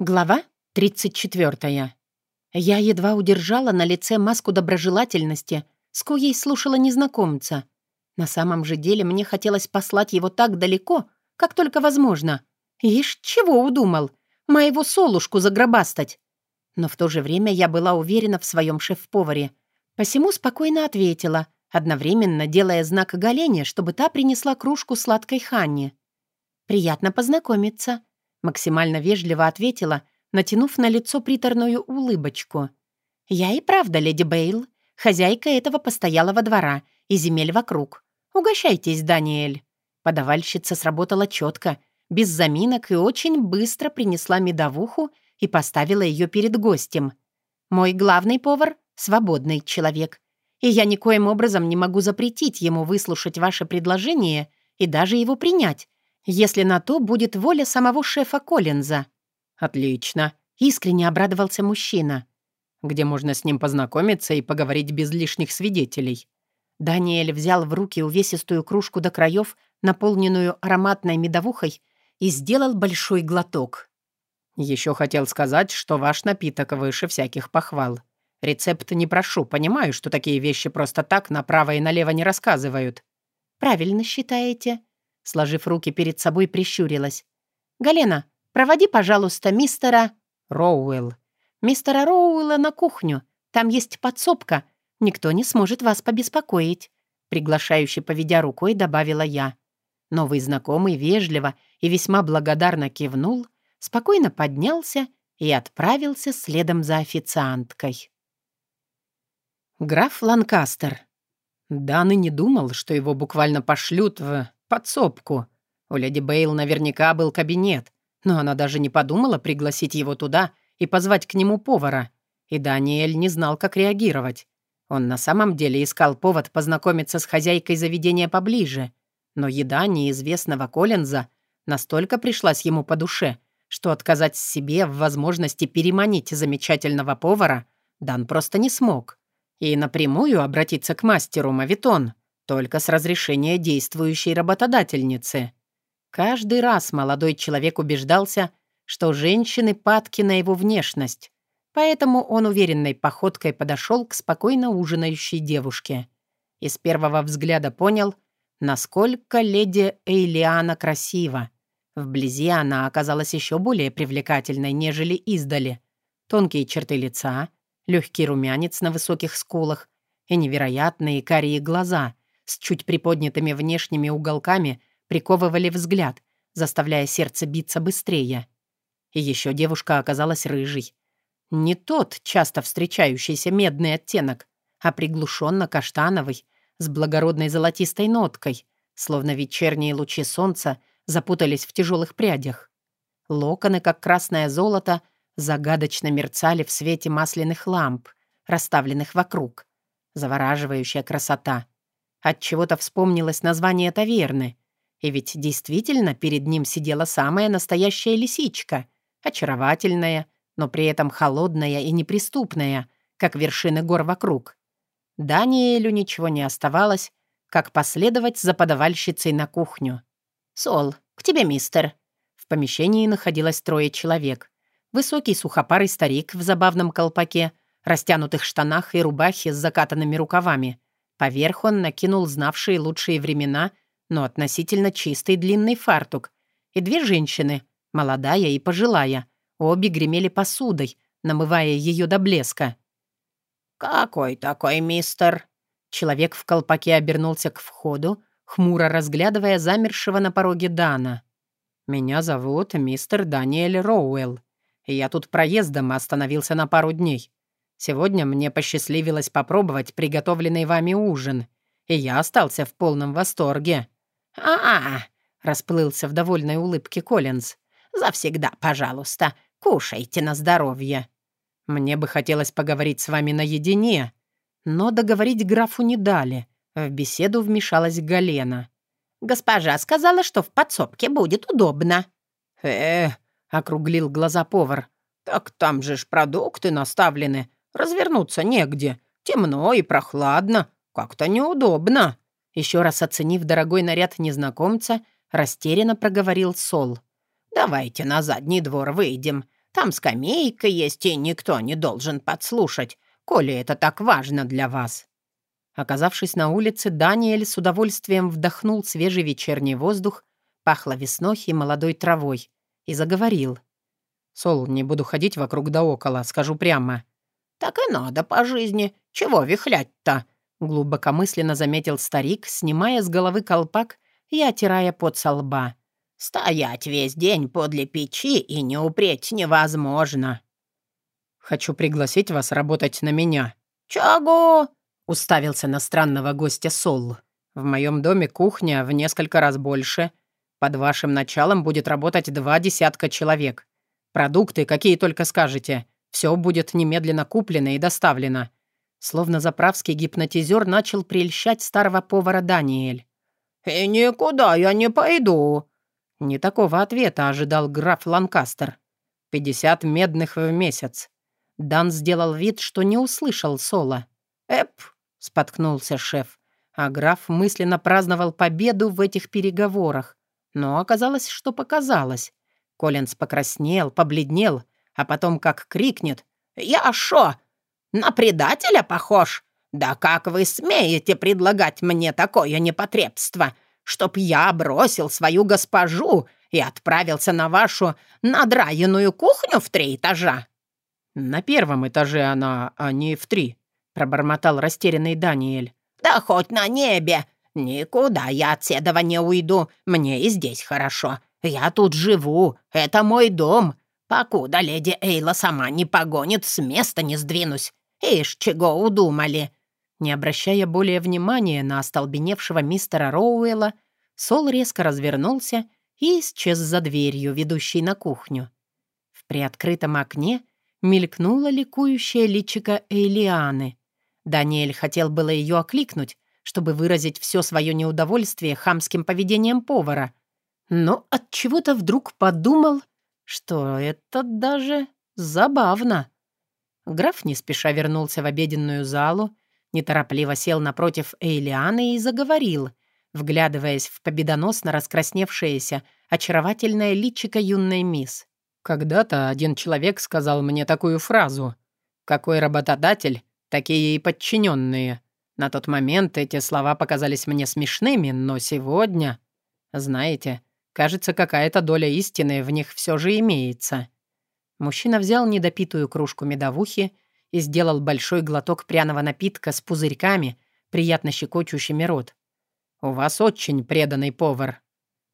Глава 34. Я едва удержала на лице маску доброжелательности, с коей слушала незнакомца. На самом же деле мне хотелось послать его так далеко, как только возможно. Ишь, чего удумал? Моего солушку загробастать. Но в то же время я была уверена в своем шеф-поваре. Посему спокойно ответила, одновременно делая знак Галене, чтобы та принесла кружку сладкой Ханне. «Приятно познакомиться», Максимально вежливо ответила, натянув на лицо приторную улыбочку. «Я и правда, леди Бейл, хозяйка этого постоялого двора и земель вокруг. Угощайтесь, Даниэль». Подавальщица сработала четко, без заминок и очень быстро принесла медовуху и поставила ее перед гостем. «Мой главный повар — свободный человек, и я никоим образом не могу запретить ему выслушать ваше предложение и даже его принять, если на то будет воля самого шефа Коллинза». «Отлично», — искренне обрадовался мужчина. «Где можно с ним познакомиться и поговорить без лишних свидетелей?» Даниэль взял в руки увесистую кружку до краев, наполненную ароматной медовухой, и сделал большой глоток. «Еще хотел сказать, что ваш напиток выше всяких похвал. Рецепт не прошу, понимаю, что такие вещи просто так направо и налево не рассказывают». «Правильно считаете», Сложив руки перед собой, прищурилась. «Галена, проводи, пожалуйста, мистера...» «Роуэлл». «Мистера Роуэлла на кухню. Там есть подсобка. Никто не сможет вас побеспокоить», приглашающе поведя рукой, добавила я. Новый знакомый вежливо и весьма благодарно кивнул, спокойно поднялся и отправился следом за официанткой. Граф Ланкастер. Дан не думал, что его буквально пошлют в подсобку. У леди Бейл наверняка был кабинет, но она даже не подумала пригласить его туда и позвать к нему повара. И Даниэль не знал, как реагировать. Он на самом деле искал повод познакомиться с хозяйкой заведения поближе, но еда неизвестного Коллинза настолько пришлась ему по душе, что отказать себе в возможности переманить замечательного повара Дан просто не смог. И напрямую обратиться к мастеру Мавитон — только с разрешения действующей работодательницы. Каждый раз молодой человек убеждался, что женщины падки на его внешность, поэтому он уверенной походкой подошел к спокойно ужинающей девушке. И с первого взгляда понял, насколько леди Эйлиана красива. Вблизи она оказалась еще более привлекательной, нежели издали. Тонкие черты лица, легкий румянец на высоких скулах и невероятные карие глаза — с чуть приподнятыми внешними уголками приковывали взгляд, заставляя сердце биться быстрее. И еще девушка оказалась рыжей. Не тот часто встречающийся медный оттенок, а приглушенно-каштановый, с благородной золотистой ноткой, словно вечерние лучи солнца запутались в тяжелых прядях. Локоны, как красное золото, загадочно мерцали в свете масляных ламп, расставленных вокруг. Завораживающая красота — от чего то вспомнилось название таверны. И ведь действительно перед ним сидела самая настоящая лисичка, очаровательная, но при этом холодная и неприступная, как вершины гор вокруг. Даниэлю ничего не оставалось, как последовать за подавальщицей на кухню. «Сол, к тебе, мистер». В помещении находилось трое человек. Высокий сухопарый старик в забавном колпаке, растянутых штанах и рубахе с закатанными рукавами — Поверх он накинул знавшие лучшие времена, но относительно чистый длинный фартук. И две женщины, молодая и пожилая, обе гремели посудой, намывая ее до блеска. «Какой такой мистер?» Человек в колпаке обернулся к входу, хмуро разглядывая замершего на пороге Дана. «Меня зовут мистер Даниэль Роуэлл. Я тут проездом остановился на пару дней. Сегодня мне посчастливилось попробовать приготовленный вами ужин, и я остался в полном восторге». «А-а-а!» — расплылся в довольной улыбке Коллинз. «Завсегда, пожалуйста, кушайте на здоровье». «Мне бы хотелось поговорить с вами наедине», но договорить графу не дали. В беседу вмешалась Галена. «Госпожа сказала, что в подсобке будет удобно». «Э-э», — округлил глаза повар. «Так там же ж продукты наставлены. Развернуться негде. Темно и прохладно. Как-то неудобно». Еще раз оценив дорогой наряд незнакомца, растерянно проговорил Сол. «Давайте на задний двор выйдем. Там скамейка есть, и никто не должен подслушать, коли это так важно для вас». Оказавшись на улице, Даниэль с удовольствием вдохнул свежий вечерний воздух, пахло весной и молодой травой, и заговорил. «Сол, не буду ходить вокруг да около, скажу прямо». «Так и надо по жизни. Чего вихлять-то?» глубокомысленно заметил старик, снимая с головы колпак и отирая пот со лба. «Стоять весь день подле печи и не упреть невозможно». «Хочу пригласить вас работать на меня». «Чего?» — уставился на странного гостя Сол. «В моем доме кухня в несколько раз больше. Под вашим началом будет работать два десятка человек. Продукты, какие только скажете. Все будет немедленно куплено и доставлено». Словно заправский гипнотизер начал прельщать старого повара Даниэль. «И никуда я не пойду». Не такого ответа ожидал граф Ланкастер. «Пятьдесят медных в месяц». Дан сделал вид, что не услышал Сола. «Эп, споткнулся шеф, а граф мысленно праздновал победу в этих переговорах. Но оказалось, что показалось. Коллинз покраснел, побледнел, а потом как крикнет «Я шо, на предателя похож? Да как вы смеете предлагать мне такое непотребство, чтоб я бросил свою госпожу и отправился на вашу надраенную кухню в три этажа?» «На первом этаже она, а не в три», пробормотал растерянный Даниэль. «Да хоть на небе! Никуда я от седова не уйду. Мне и здесь хорошо. Я тут живу. Это мой дом. Покуда леди Эйла сама не погонит, с места не сдвинусь. Ишь, чего удумали!» Не обращая более внимания на остолбеневшего мистера Роуэлла, Сол резко развернулся и исчез за дверью, ведущей на кухню. В приоткрытом окне мелькнуло ликующее личико Эйлианы — Даниэль хотел было ее окликнуть, чтобы выразить все свое неудовольствие хамским поведением повара, но от чего то вдруг подумал, что это даже забавно. Граф не спеша вернулся в обеденную залу, неторопливо сел напротив Эйлианы и заговорил, вглядываясь в победоносно раскрасневшееся, очаровательное личико юной мисс. «Когда-то один человек сказал мне такую фразу. Какой работодатель такие и подчиненные. На тот момент эти слова показались мне смешными, но сегодня... Знаете, кажется, какая-то доля истины в них все же имеется. Мужчина взял недопитую кружку медовухи и сделал большой глоток пряного напитка с пузырьками, приятно щекочущими рот. «У вас очень преданный повар».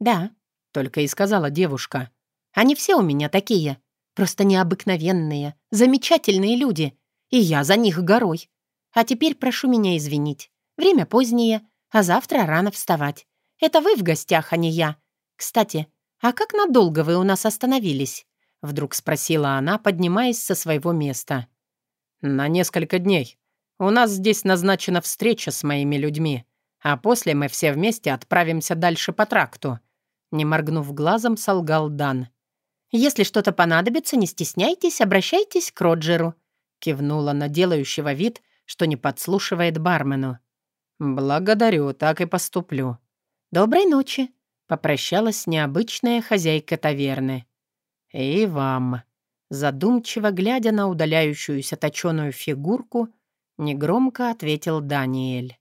«Да», — только и сказала девушка. «Они все у меня такие, просто необыкновенные, замечательные люди, и я за них горой. А теперь прошу меня извинить. Время позднее, а завтра рано вставать. Это вы в гостях, а не я. Кстати, а как надолго вы у нас остановились?» Вдруг спросила она, поднимаясь со своего места. «На несколько дней. У нас здесь назначена встреча с моими людьми, а после мы все вместе отправимся дальше по тракту». Не моргнув глазом, солгал Дан. «Если что-то понадобится, не стесняйтесь, обращайтесь к Роджеру. Кивнула на делающего вид, что не подслушивает бармену. «Благодарю, так и поступлю». «Доброй ночи», — попрощалась необычная хозяйка таверны. «И вам», задумчиво глядя на удаляющуюся точеную фигурку, негромко ответил Даниэль.